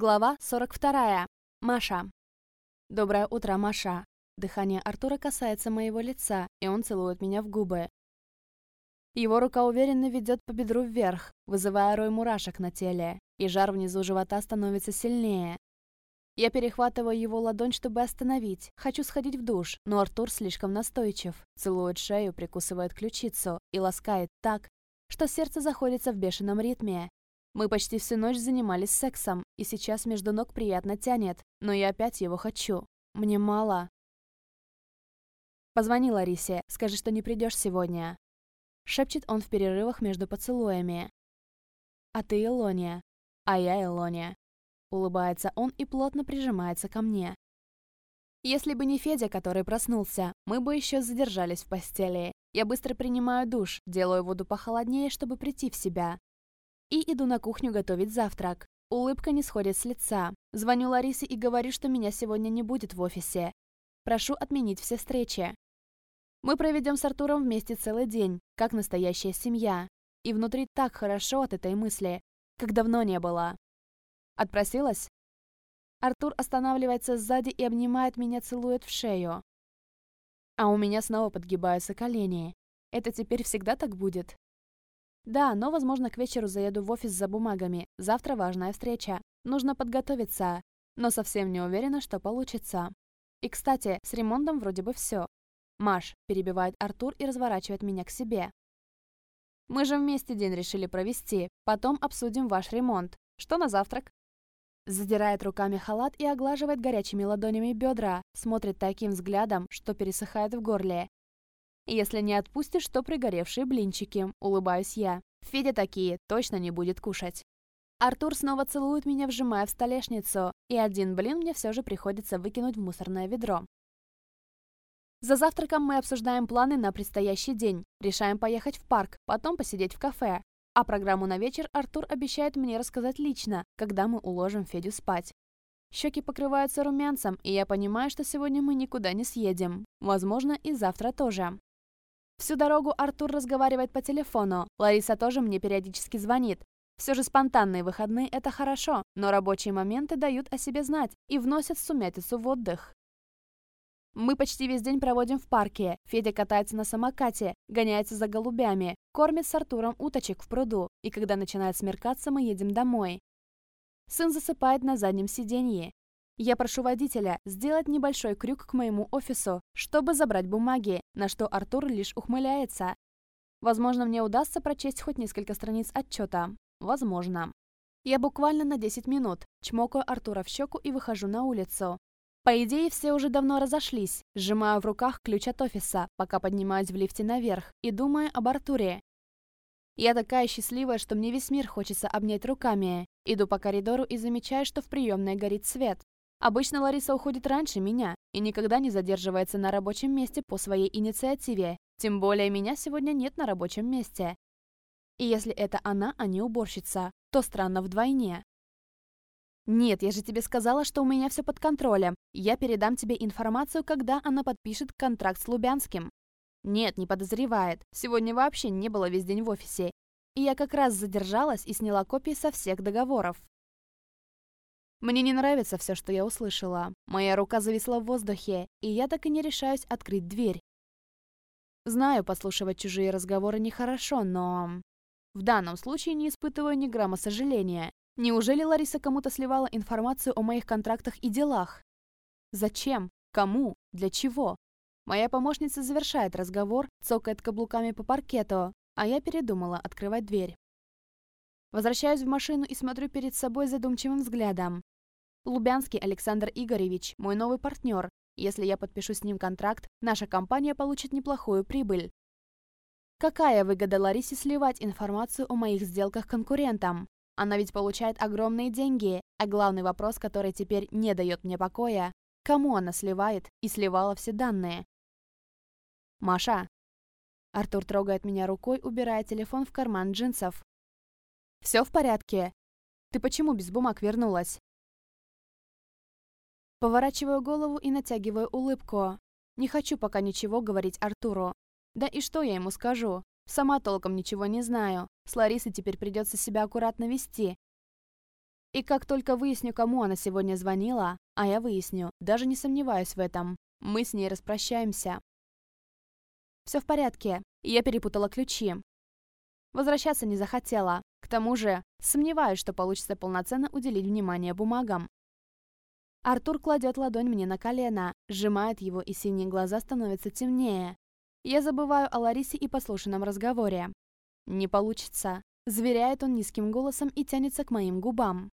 Глава 42. Маша. Доброе утро, Маша. Дыхание Артура касается моего лица, и он целует меня в губы. Его рука уверенно ведет по бедру вверх, вызывая рой мурашек на теле, и жар внизу живота становится сильнее. Я перехватываю его ладонь, чтобы остановить. Хочу сходить в душ, но Артур слишком настойчив. Целует шею, прикусывает ключицу и ласкает так, что сердце заходится в бешеном ритме. Мы почти всю ночь занимались сексом, и сейчас между ног приятно тянет, но я опять его хочу. Мне мало. Позвони Ларисе, скажи, что не придешь сегодня. Шепчет он в перерывах между поцелуями. А ты Илония. А я Илония. Улыбается он и плотно прижимается ко мне. Если бы не Федя, который проснулся, мы бы еще задержались в постели. Я быстро принимаю душ, делаю воду похолоднее, чтобы прийти в себя. И иду на кухню готовить завтрак. Улыбка не сходит с лица. Звоню Ларисе и говорю, что меня сегодня не будет в офисе. Прошу отменить все встречи. Мы проведем с Артуром вместе целый день, как настоящая семья. И внутри так хорошо от этой мысли, как давно не было. Отпросилась? Артур останавливается сзади и обнимает меня, целует в шею. А у меня снова подгибаются колени. Это теперь всегда так будет? Да, но, возможно, к вечеру заеду в офис за бумагами. Завтра важная встреча. Нужно подготовиться. Но совсем не уверена, что получится. И, кстати, с ремонтом вроде бы все. Маш, перебивает Артур и разворачивает меня к себе. Мы же вместе день решили провести. Потом обсудим ваш ремонт. Что на завтрак? Задирает руками халат и оглаживает горячими ладонями бедра, смотрит таким взглядом, что пересыхает в горле. Если не отпустишь, то пригоревшие блинчики, улыбаюсь я. Федя такие точно не будет кушать. Артур снова целует меня, вжимая в столешницу, и один блин мне все же приходится выкинуть в мусорное ведро. За завтраком мы обсуждаем планы на предстоящий день, решаем поехать в парк, потом посидеть в кафе. А программу на вечер Артур обещает мне рассказать лично, когда мы уложим Федю спать. Щеки покрываются румянцем, и я понимаю, что сегодня мы никуда не съедем. Возможно, и завтра тоже. Всю дорогу Артур разговаривает по телефону, Лариса тоже мне периодически звонит. Все же спонтанные выходные – это хорошо, но рабочие моменты дают о себе знать и вносят сумятицу в отдых. Мы почти весь день проводим в парке. Федя катается на самокате, гоняется за голубями, кормит с Артуром уточек в пруду, и когда начинает смеркаться, мы едем домой. Сын засыпает на заднем сиденье. Я прошу водителя сделать небольшой крюк к моему офису, чтобы забрать бумаги, на что Артур лишь ухмыляется. Возможно, мне удастся прочесть хоть несколько страниц отчета. Возможно. Я буквально на 10 минут чмокаю Артура в щеку и выхожу на улицу. По идее, все уже давно разошлись. Сжимаю в руках ключ от офиса, пока поднимаюсь в лифте наверх, и думаю об Артуре. Я такая счастливая, что мне весь мир хочется обнять руками. Иду по коридору и замечаю, что в приемной горит свет. Обычно Лариса уходит раньше меня и никогда не задерживается на рабочем месте по своей инициативе. Тем более меня сегодня нет на рабочем месте. И если это она, а не уборщица, то странно вдвойне. «Нет, я же тебе сказала, что у меня все под контролем. Я передам тебе информацию, когда она подпишет контракт с Лубянским». «Нет, не подозревает. Сегодня вообще не было весь день в офисе. И я как раз задержалась и сняла копии со всех договоров. Мне не нравится все, что я услышала. Моя рука зависла в воздухе, и я так и не решаюсь открыть дверь. Знаю, подслушивать чужие разговоры нехорошо, но... В данном случае не испытываю ни грамма сожаления. Неужели Лариса кому-то сливала информацию о моих контрактах и делах? Зачем? Кому? Для чего? Моя помощница завершает разговор, цокает каблуками по паркету, а я передумала открывать дверь. Возвращаюсь в машину и смотрю перед собой задумчивым взглядом. Лубянский Александр Игоревич, мой новый партнер. Если я подпишу с ним контракт, наша компания получит неплохую прибыль. Какая выгода Ларисе сливать информацию о моих сделках конкурентам? Она ведь получает огромные деньги, а главный вопрос, который теперь не дает мне покоя, кому она сливает и сливала все данные? Маша. Артур трогает меня рукой, убирая телефон в карман джинсов. «Все в порядке? Ты почему без бумаг вернулась?» Поворачиваю голову и натягиваю улыбку. Не хочу пока ничего говорить Артуру. Да и что я ему скажу? Сама толком ничего не знаю. С Ларисой теперь придется себя аккуратно вести. И как только выясню, кому она сегодня звонила, а я выясню, даже не сомневаюсь в этом, мы с ней распрощаемся. Все в порядке, я перепутала ключи. Возвращаться не захотела. К тому же, сомневаюсь, что получится полноценно уделить внимание бумагам. Артур кладет ладонь мне на колено, сжимает его, и синие глаза становятся темнее. Я забываю о Ларисе и послушанном разговоре. Не получится. Заверяет он низким голосом и тянется к моим губам.